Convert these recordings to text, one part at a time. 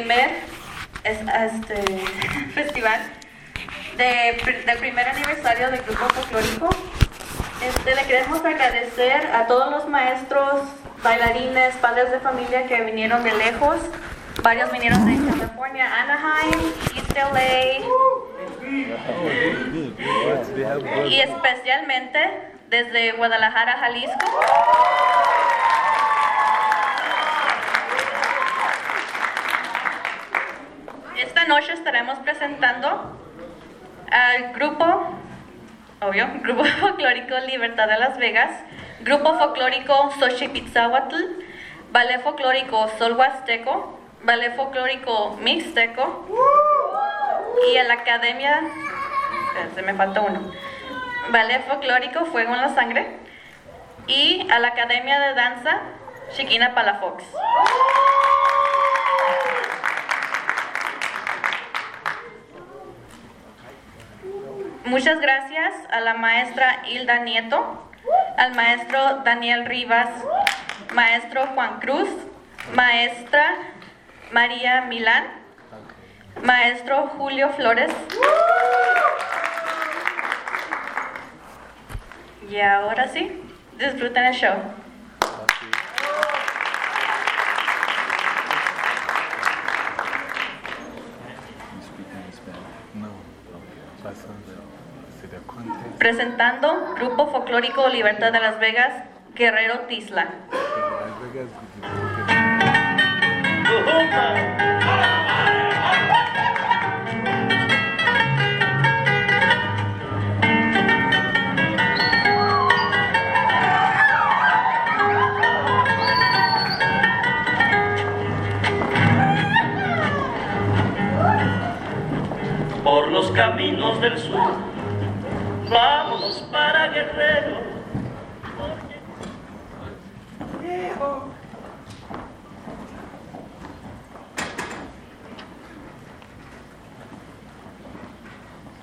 primer es- este, festival de- del primer aniversario del grupo folclórico. Este, le queremos agradecer a todos los maestros, bailarines, padres de familia que vinieron de lejos. Varios vinieron de California, Anaheim, East LA y especialmente desde Guadalajara, Jalisco. Esta noche estaremos presentando al grupo, obvio, Grupo Folclórico Libertad de Las Vegas, Grupo Folclórico Xochipitzahuatl, Ballet Folclórico Sol Huasteco, Ballet Folclórico Mixteco y a la Academia, se me falta uno, Ballet Folclórico Fuego en la Sangre y a la Academia de Danza Chiquina Palafox. Muchas gracias a la maestra Hilda Nieto, al maestro Daniel Rivas, maestro Juan Cruz, maestra María Milán, maestro Julio Flores. Y ahora sí, disfruten el show. Presentando Grupo Folclórico Libertad de Las Vegas, Guerrero Tisla. Vámonos para Guerrero.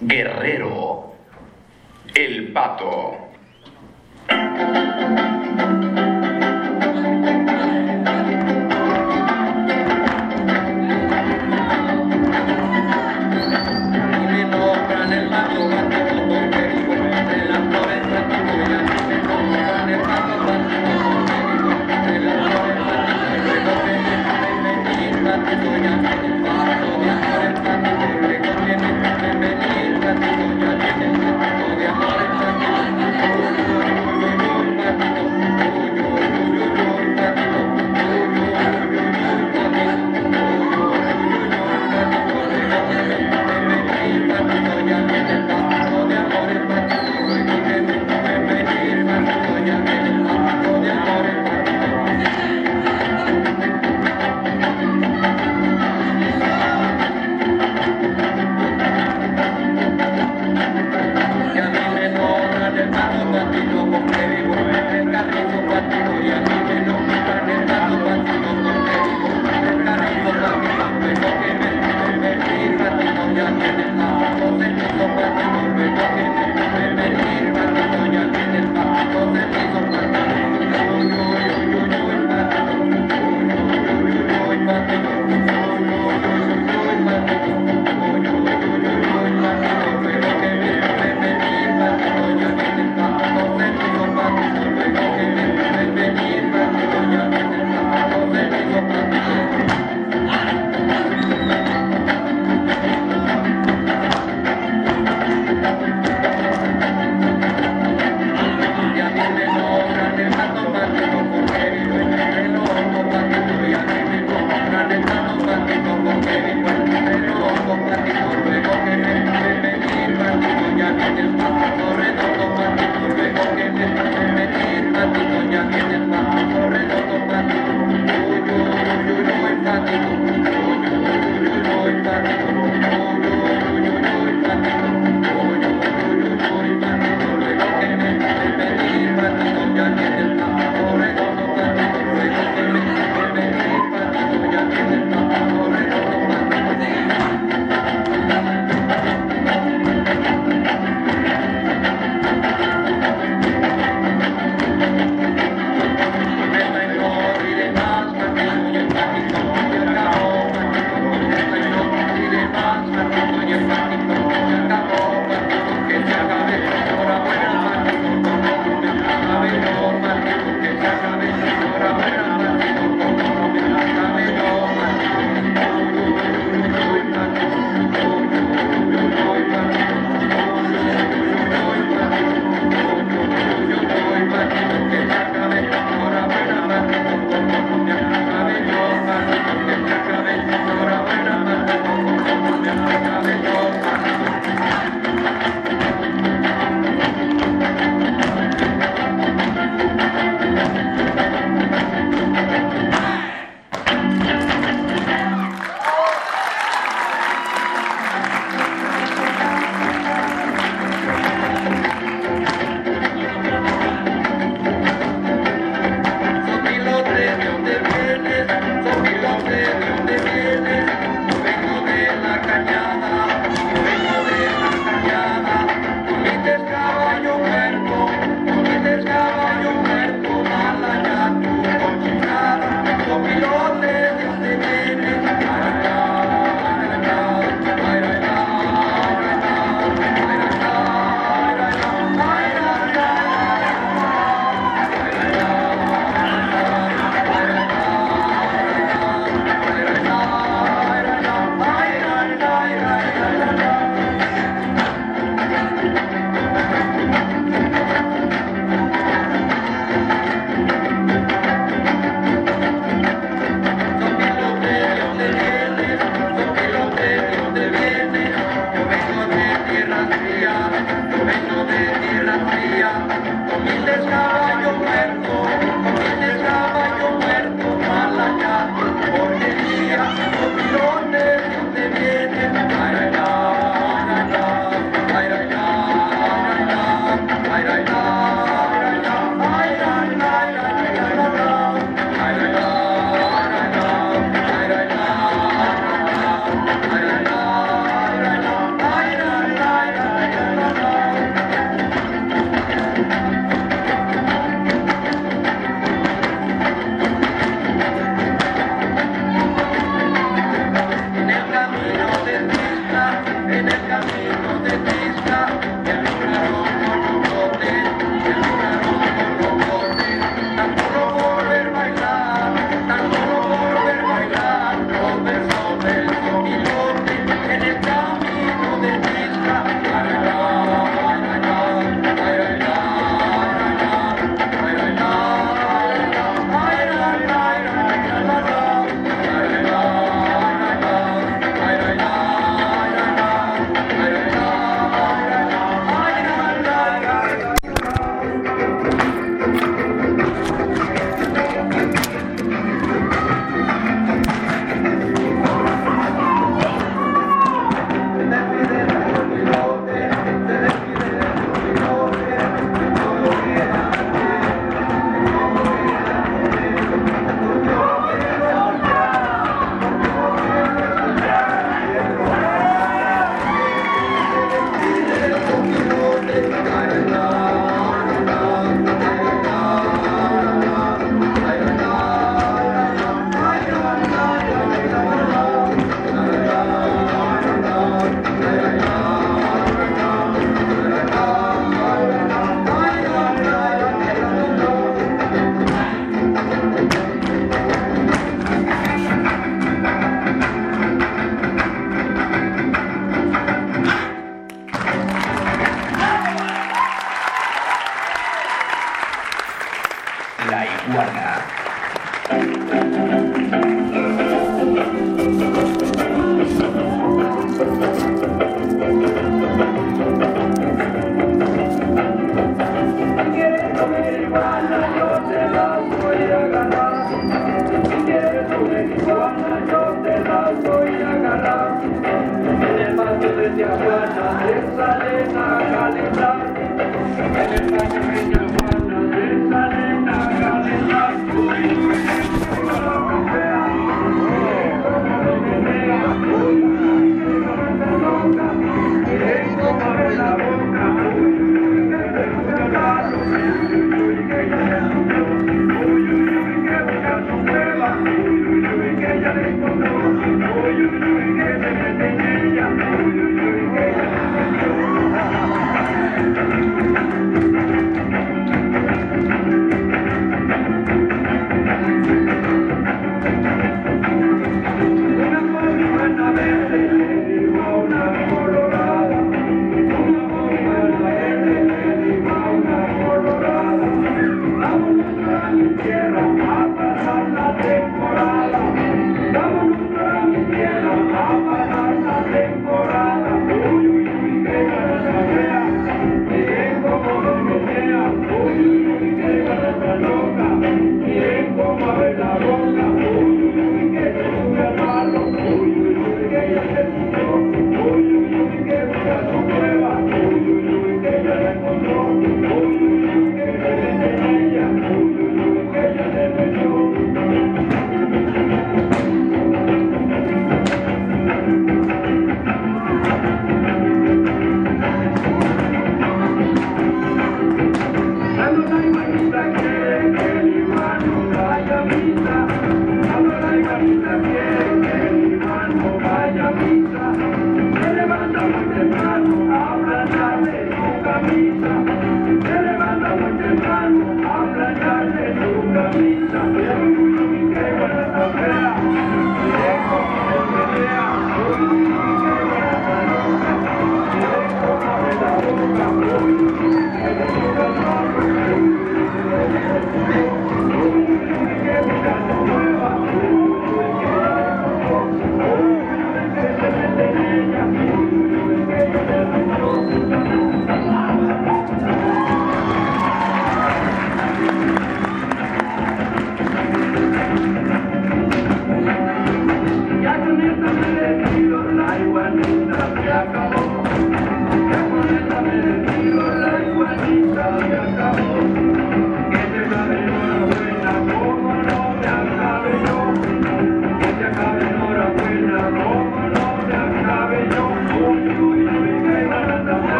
Guerrero. El pato.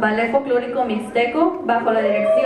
Ballet Folclórico Mixteco bajo la dirección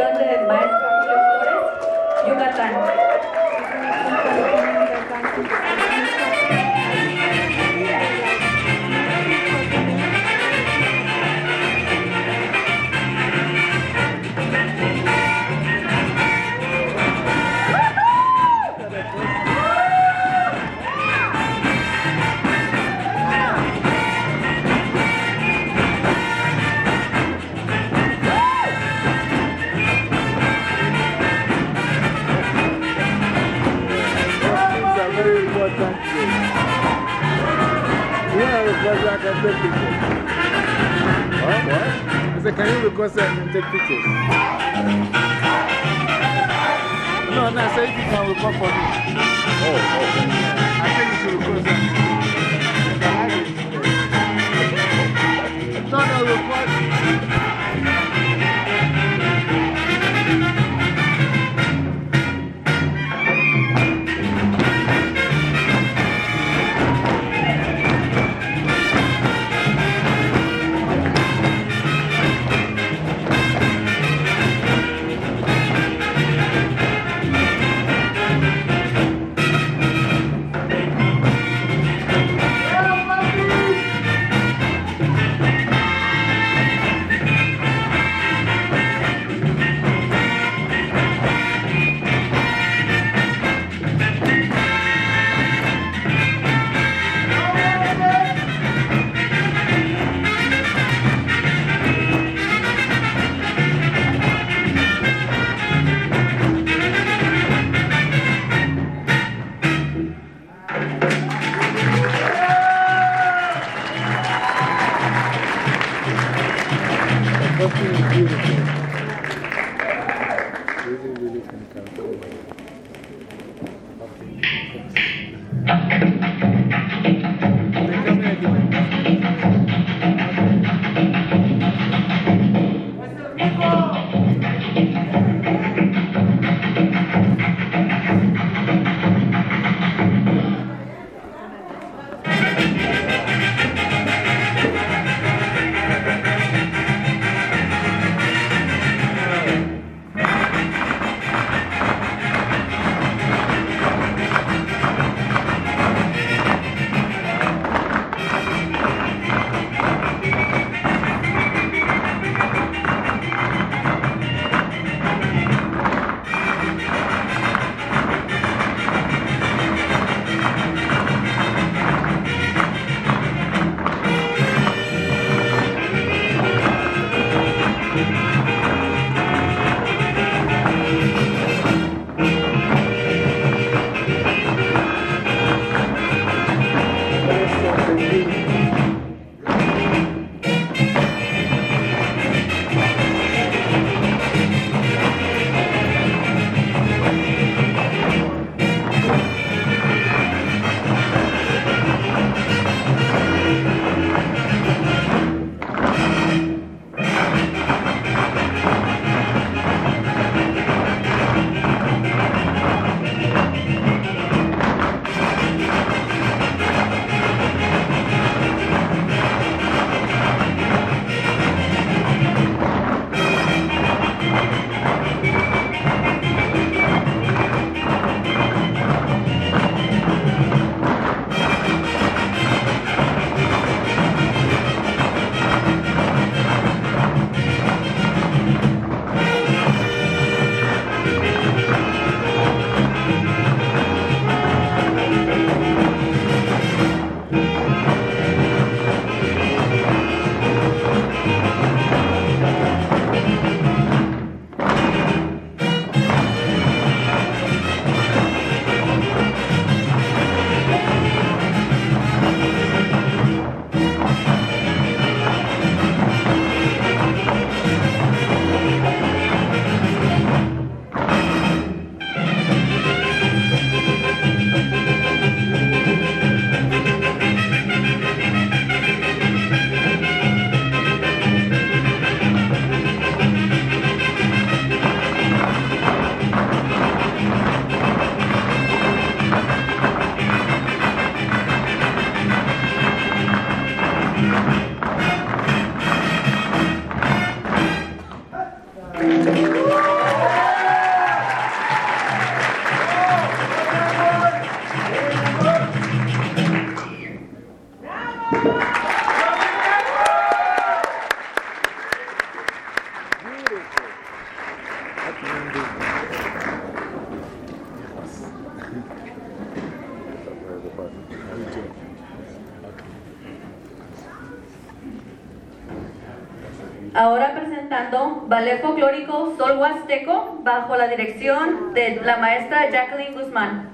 Huasteco bajo la dirección de la maestra Jacqueline Guzmán.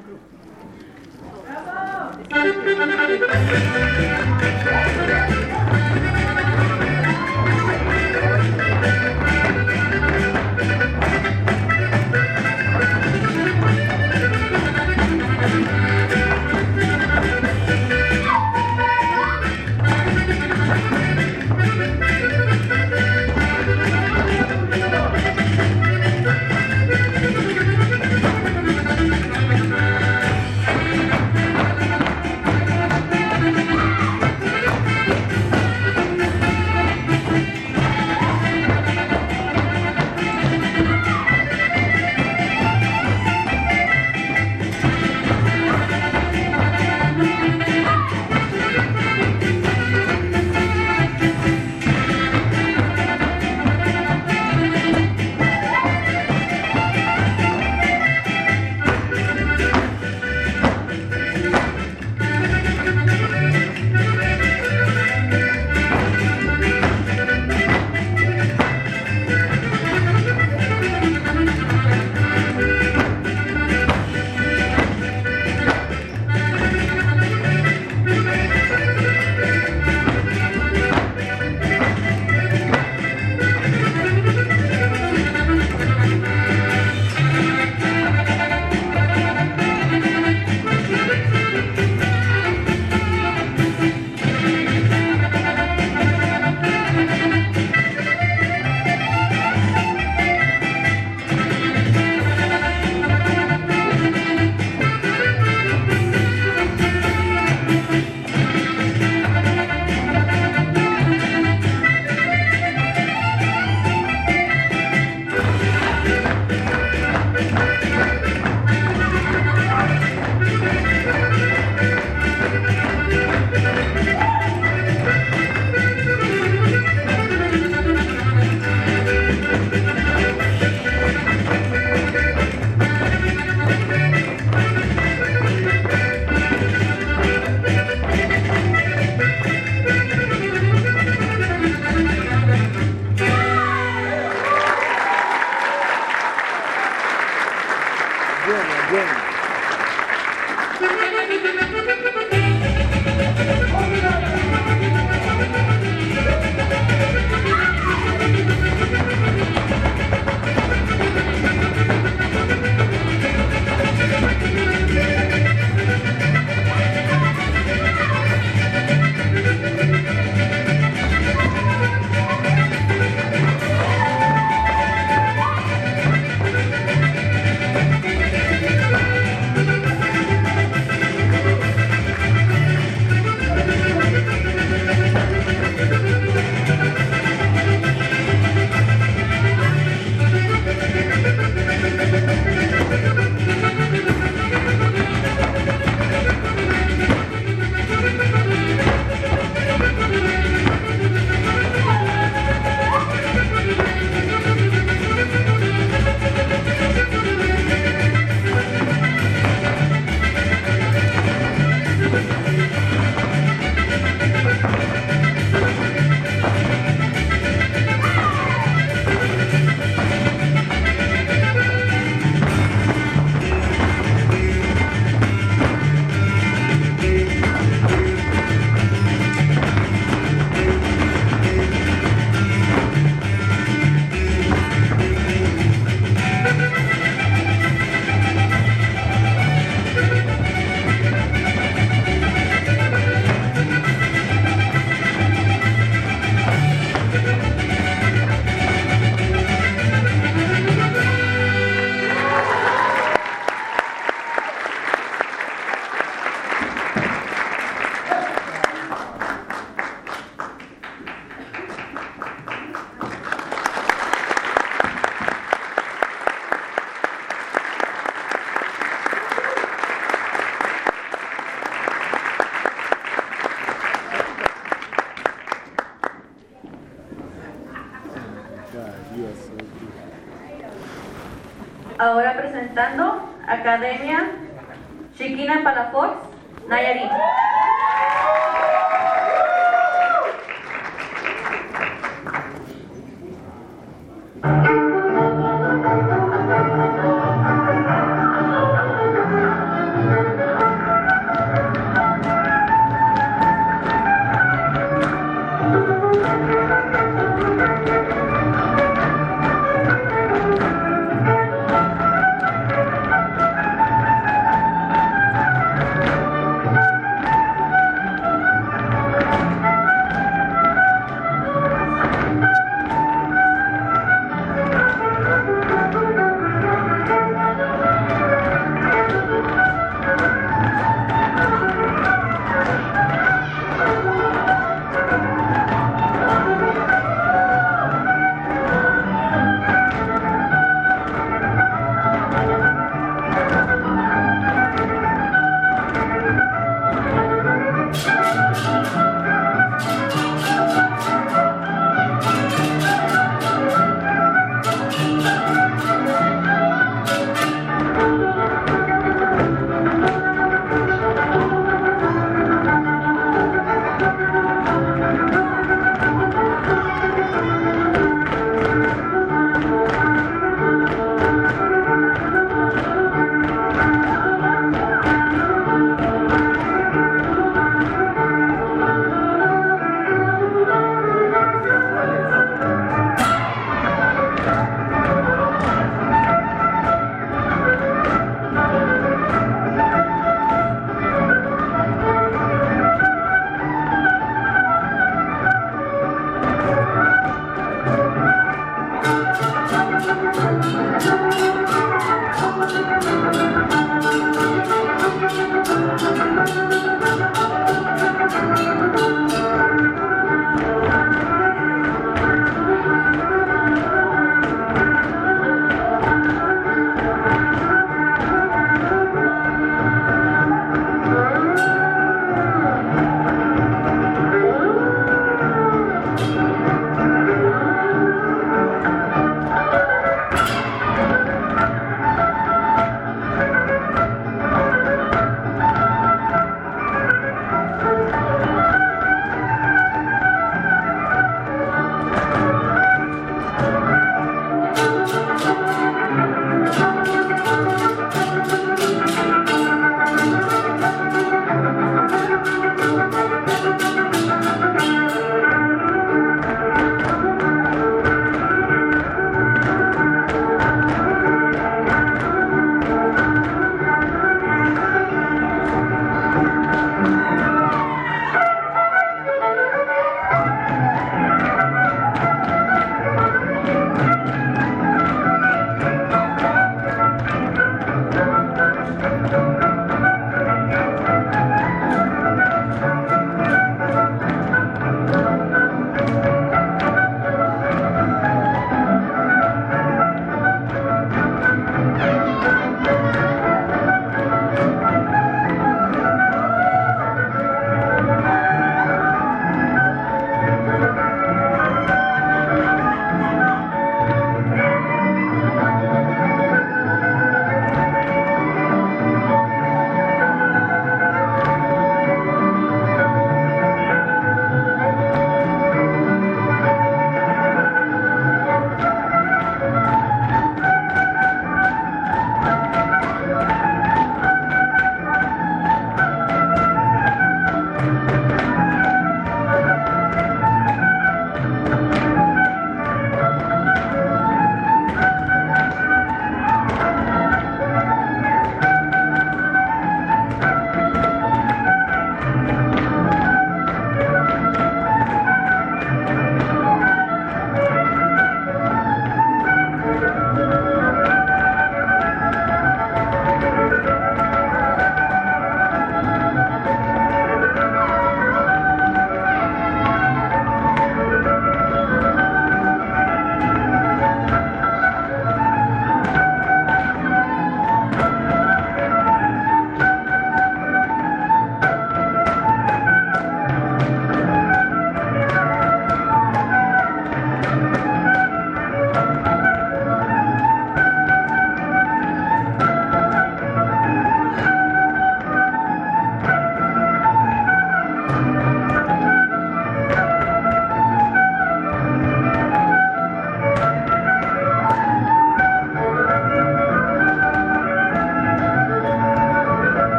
Academia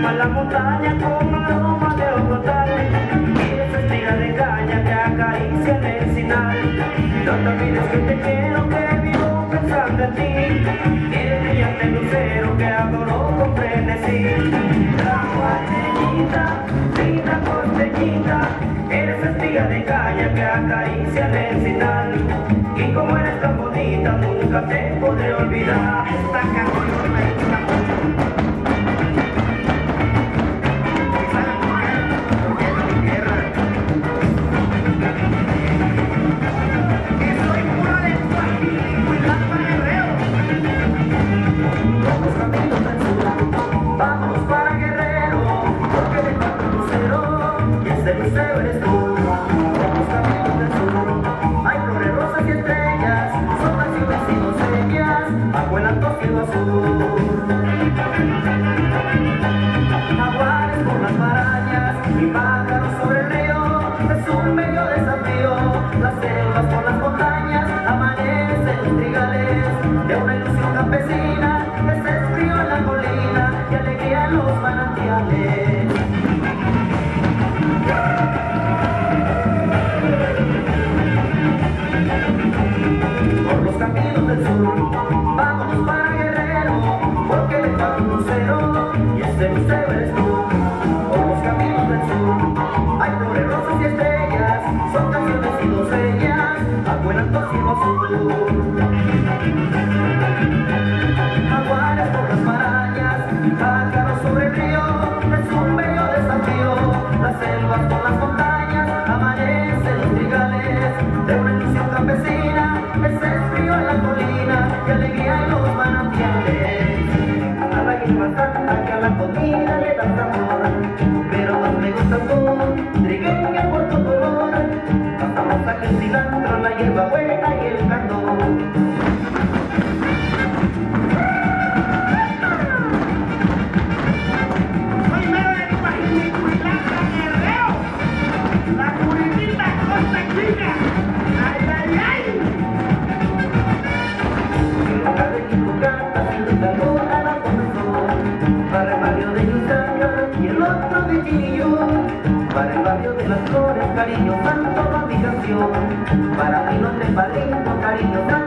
toma la montaña con aroma de ocotal y de de caña que acaricia el sinal. No te olvides que te quiero, que vivo pensando en ti y brillante lucero que adoro con frenesí. La guateñita, linda costeñita, eres espiga de caña que acaricia el sinal y como eres tan bonita nunca te podré olvidar. Esta canción me por tu color, hasta el cilantro, la hierba buena y el candor. cariño, tanto cotización. Para mí no te vale, cariño.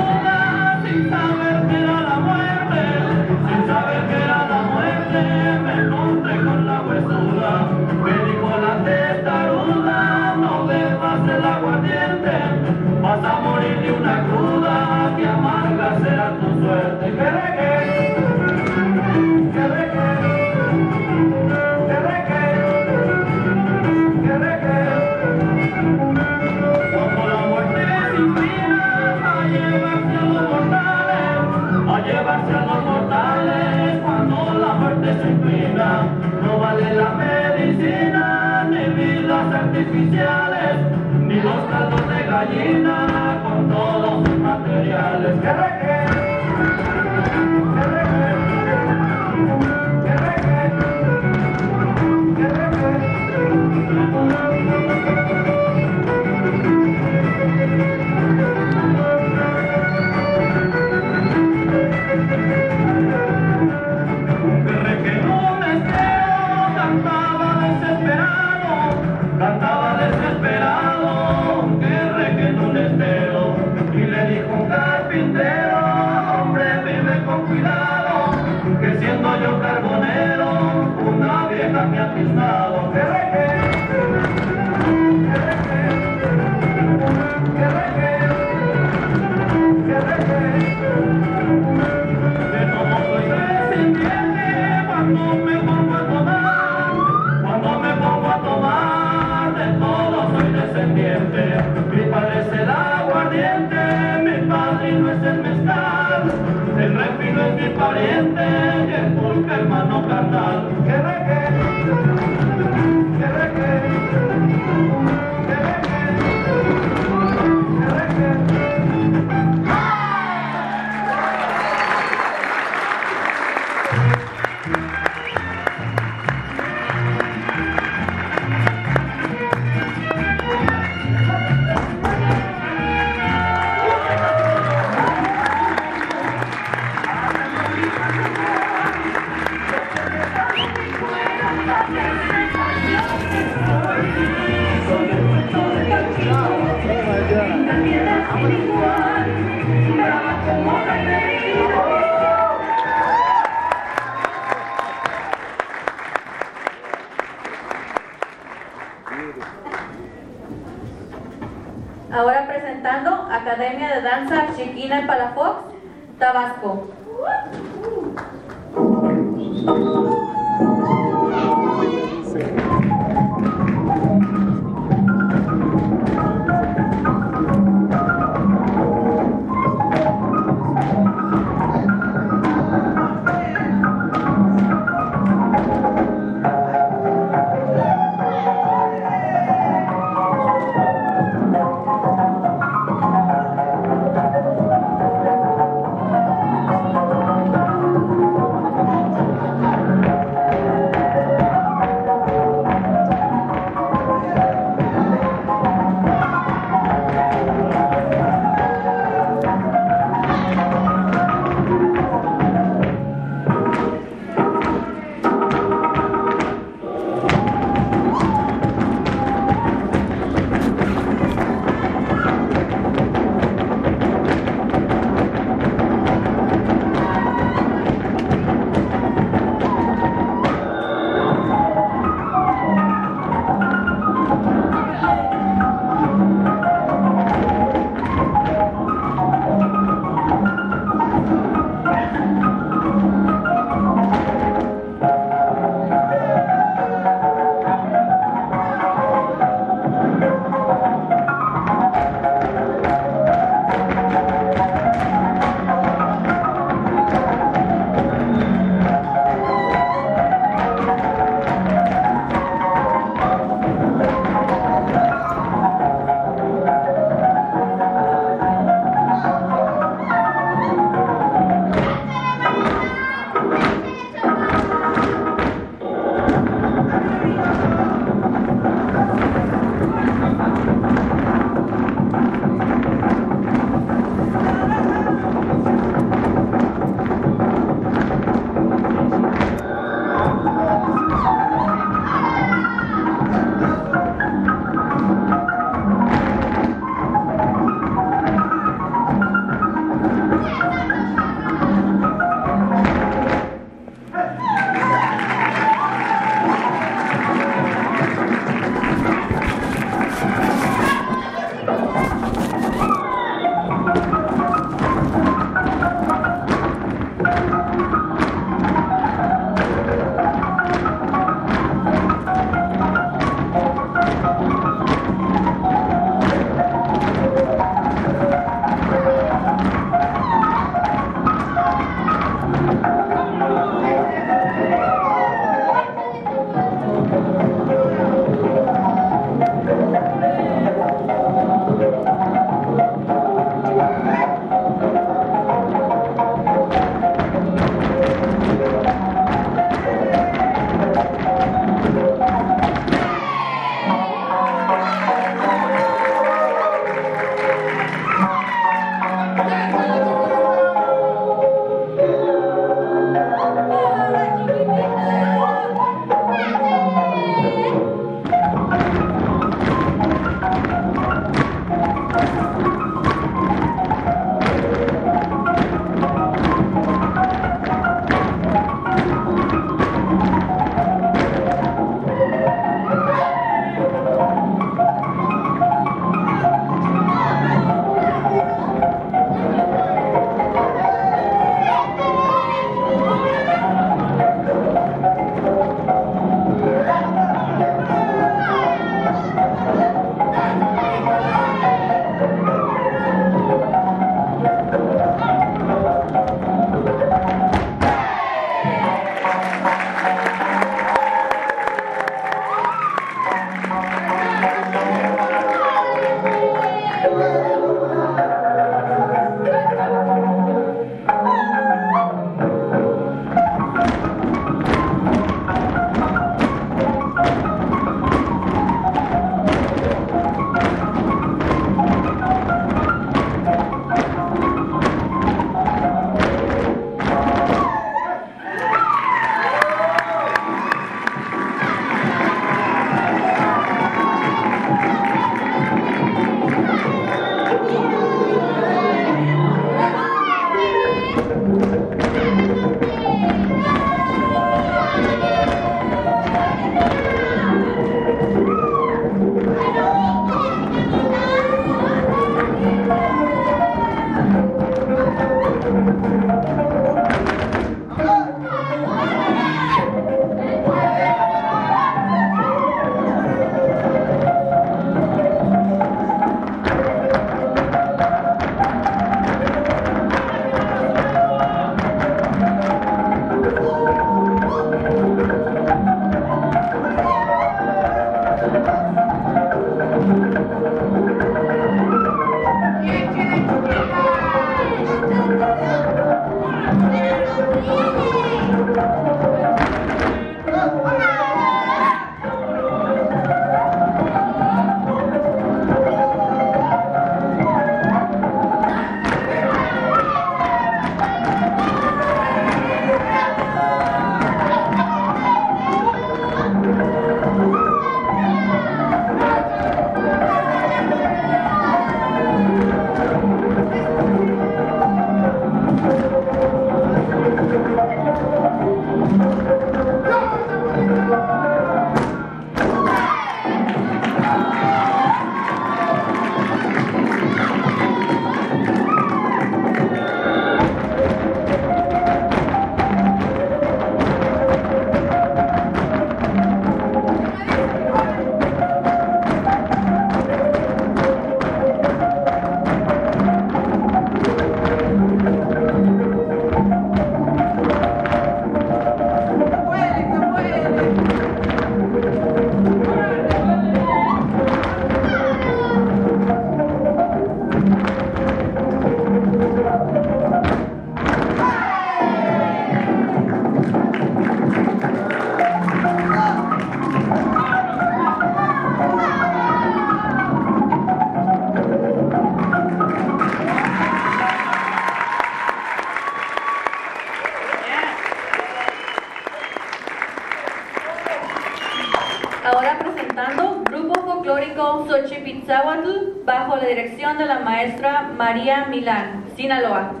María Milán, Sinaloa.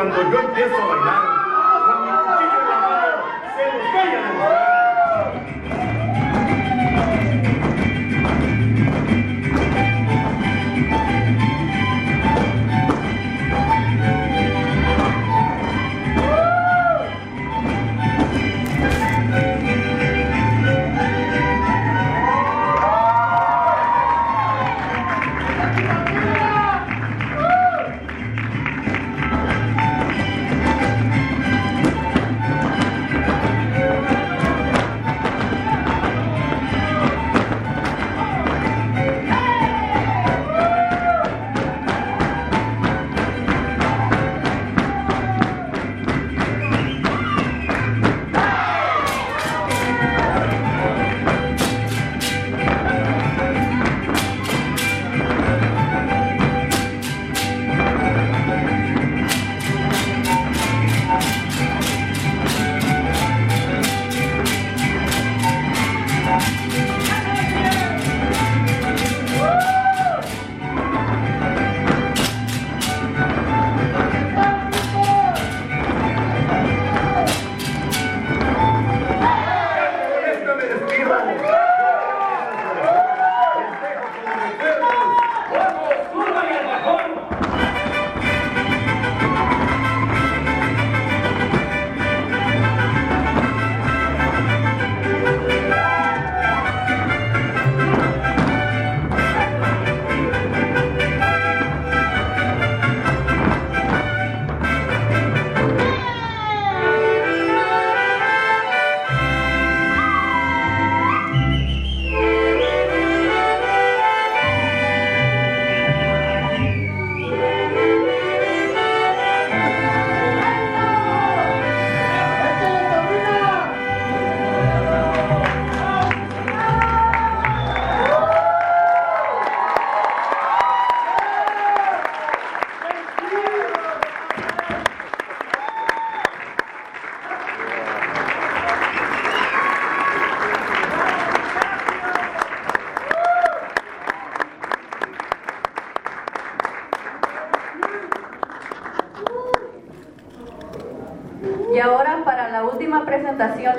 Cuando yo empiezo a bailar,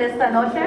esta noche,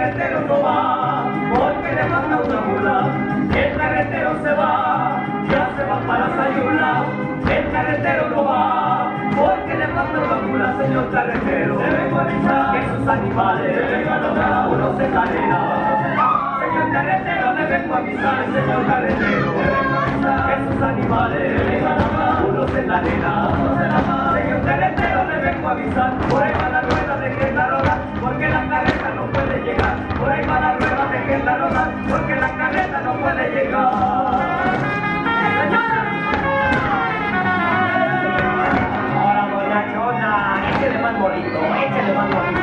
carretero no va, porque le manda una mula. El carretero se va, ya se va para Sayula. El carretero no va, porque le manda una mula, señor carretero. Debe avisar que sus animales uno se cadena. Señor carretero, le vengo a avisar, señor carretero, que sus animales, unos en la arena. Señor carretero, le vengo a avisar, por porque la carreta no puede llegar. Ahora, doña Chona, échale más bonito, échale más bonito.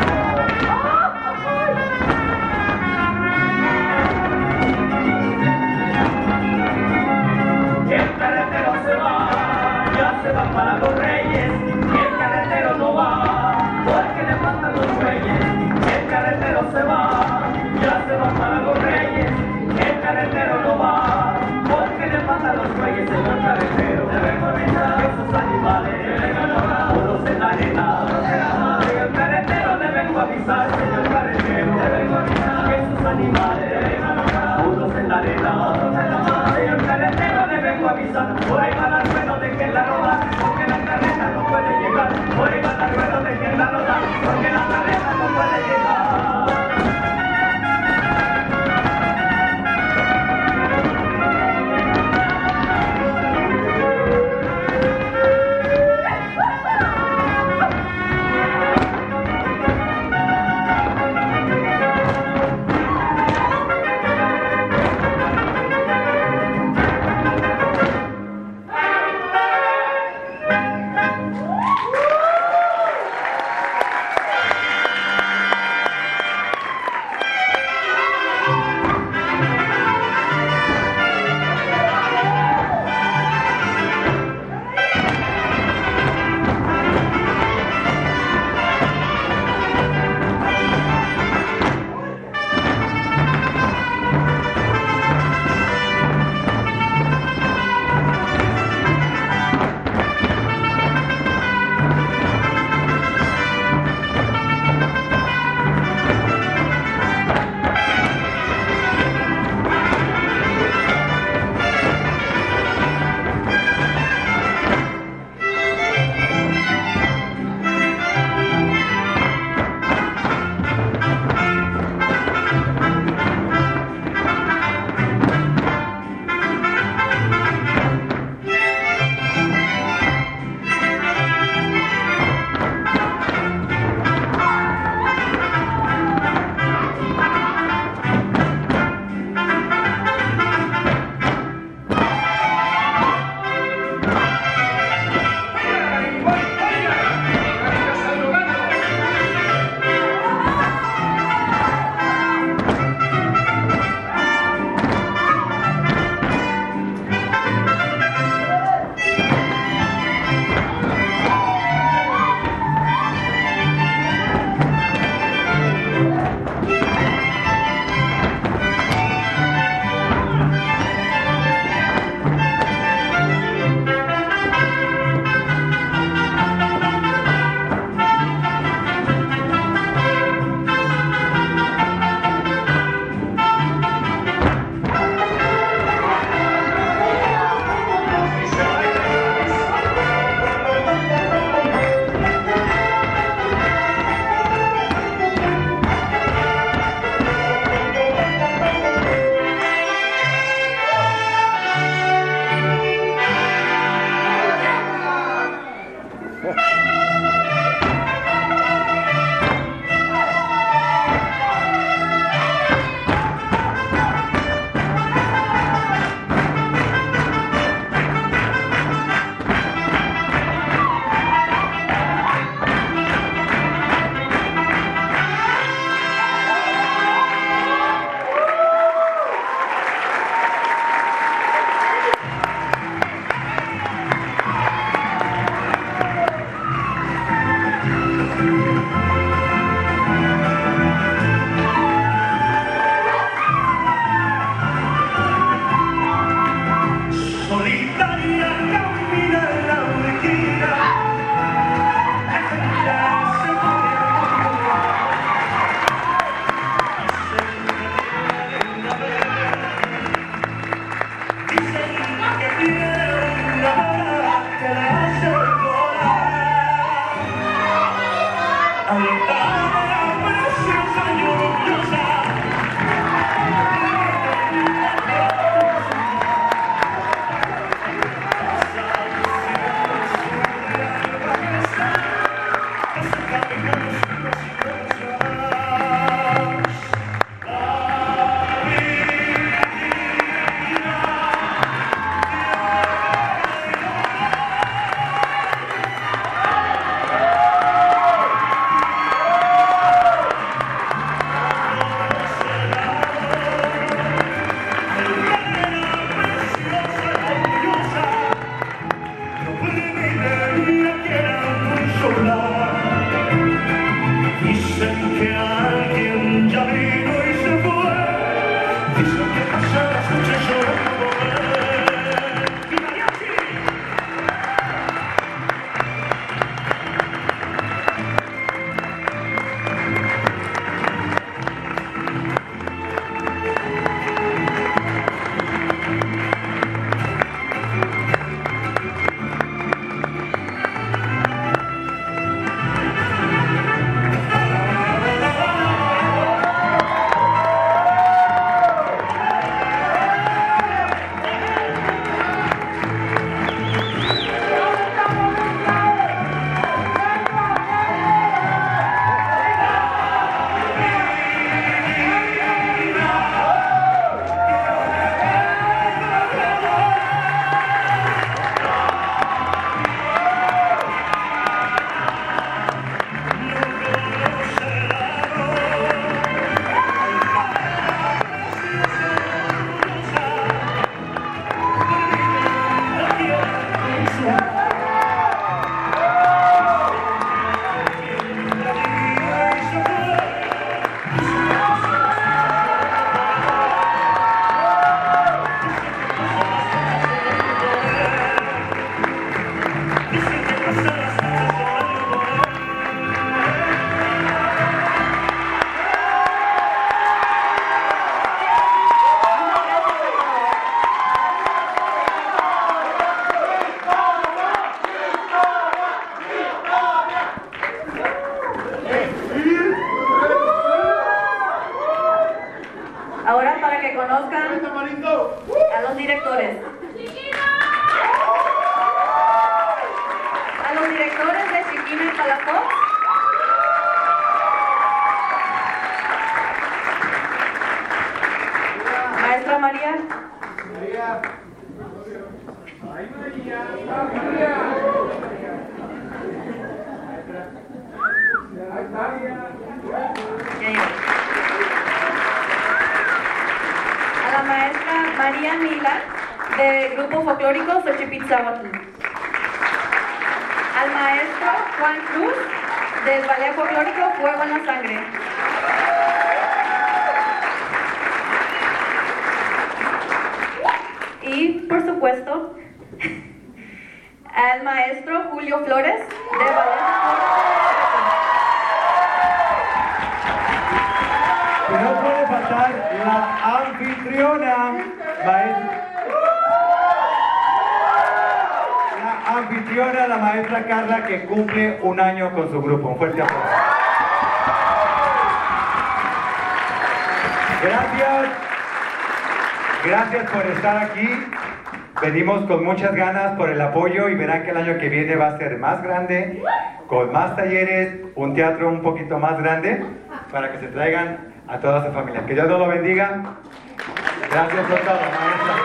El carretero se va, ya se va para los reyes. Carretero no va, porque le los reyes. Señor carretero, debemos avisar que sus animales, en la arena. Señor carretero, señor carretero, debemos avisar todos en la arena. Señor carretero, le vengo a avisar, Fuego en la Sangre. Y por supuesto al maestro Julio Flores del ballet. Y no puede faltar la anfitriona, maestra. La anfitriona, la maestra Carla, que cumple un año con su grupo. Un fuerte aplauso. Gracias. Gracias por estar aquí. Venimos con muchas ganas por el apoyo y verán que el año que viene va a ser más grande, con más talleres, un teatro un poquito más grande, para que se traigan a toda su familia. Que Dios nos lo bendiga. Gracias por todo, maestra.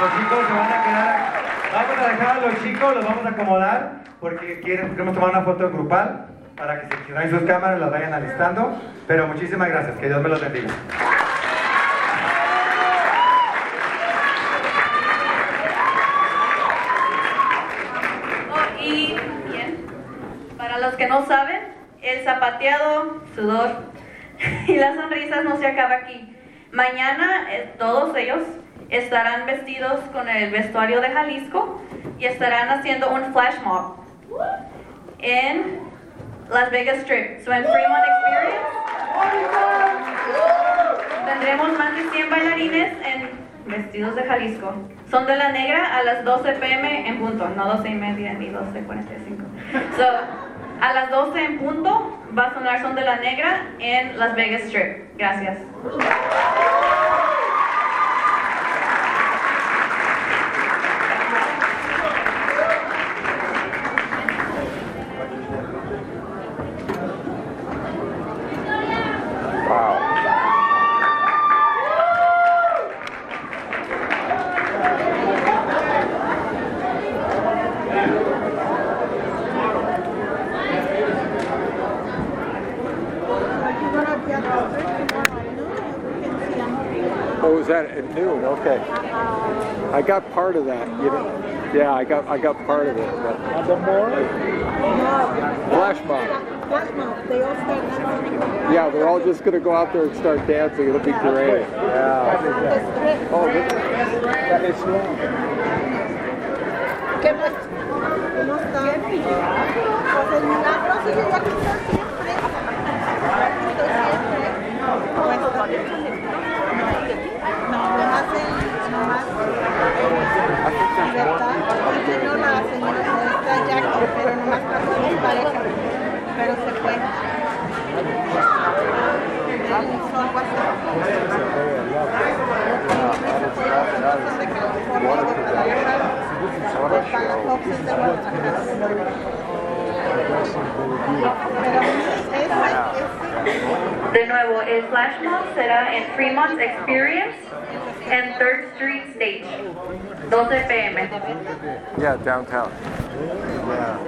Los chicos se van a quedar. Vamos a dejar a los chicos, los vamos a acomodar, porque queremos tomar una foto grupal para que se traen sus cámaras, las vayan alistando. Pero muchísimas gracias, que Dios me los bendiga. Oh, y bien, para los que no saben, el zapateado, sudor y las sonrisas no se acaba aquí. Mañana eh, todos ellos estarán vestidos con el vestuario de Jalisco y estarán haciendo un flash mob en Las Vegas Strip. So en Fremont Experience tendremos más de 100 bailarines en vestidos de Jalisco. Son de la negra a las 12 pm en punto, no 12 y media ni 12.45. So, A las 12 en punto va a sonar Son de la Negra en Las Vegas Strip. Gracias. Got part of that. You know, yeah, I got I got part of it. But the more? flash mob. Flash mob. They all start dancing. Yeah, they're all just gonna go out there and start dancing. It'll be great. Yeah. Oh, look. That is long. ¿Qué más? ¿Cómo está? Pues el milagro sigue ya aquí De nuevo, el flash mob será en Fremont Experience en 3rd Street Stage, 12 pm. Yeah, downtown. Yeah.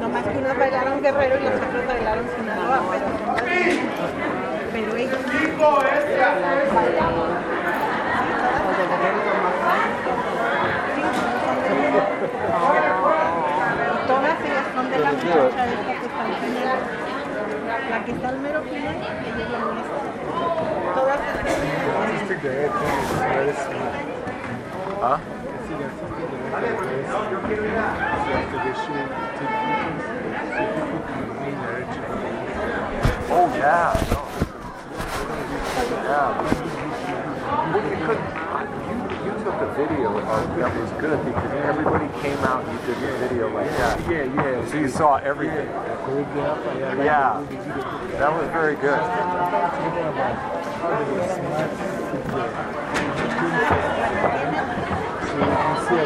nomás que unos bailaron Guerrero y los otros bailaron Sinaloa, pero pero ellos bailamos. Todas son de la muchacha esta que está al. La que está al mero final, ella es la nuestra. Todas Huh? Oh yeah. No. Yeah. Well, you couldn't. You, you took a video that was good because everybody came out and you did a video like that. Yeah, yeah. So you saw everything. Yeah. That was very good.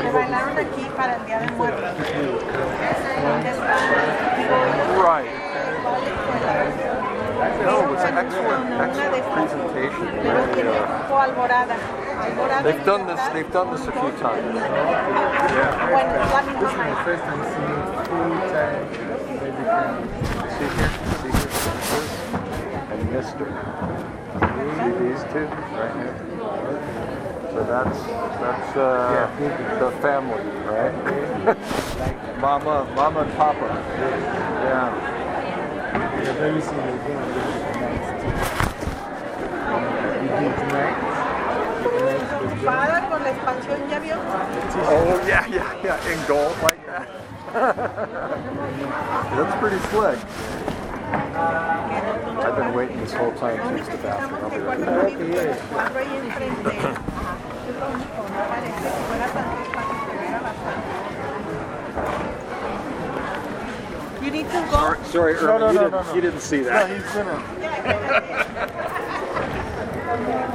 que bailaron aquí para el Día de Muertos. Right. No, it was an excellent, excellent presentation. Pero Very, They've done this, they've done this a few times. Yeah. This is my first time seeing full time. See here, see here, and Mr. These two right here. So that's, that's uh, the family, right? mama, mama and papa. Yeah. Yeah, let me see again. Ocupada con la expansión, ¿ya vio? Oh yeah, yeah, yeah. In gold like that. that's pretty slick. I've been waiting this whole time to use the bathroom. I'll be right back. Cuatro ahí enfrente. Es lo único, no parece que fuera tan despacio, pero era bastante. You need to go. Sorry, sorry Irvin, no, you, no, didn't, no, no. you didn't see that. he's gonna.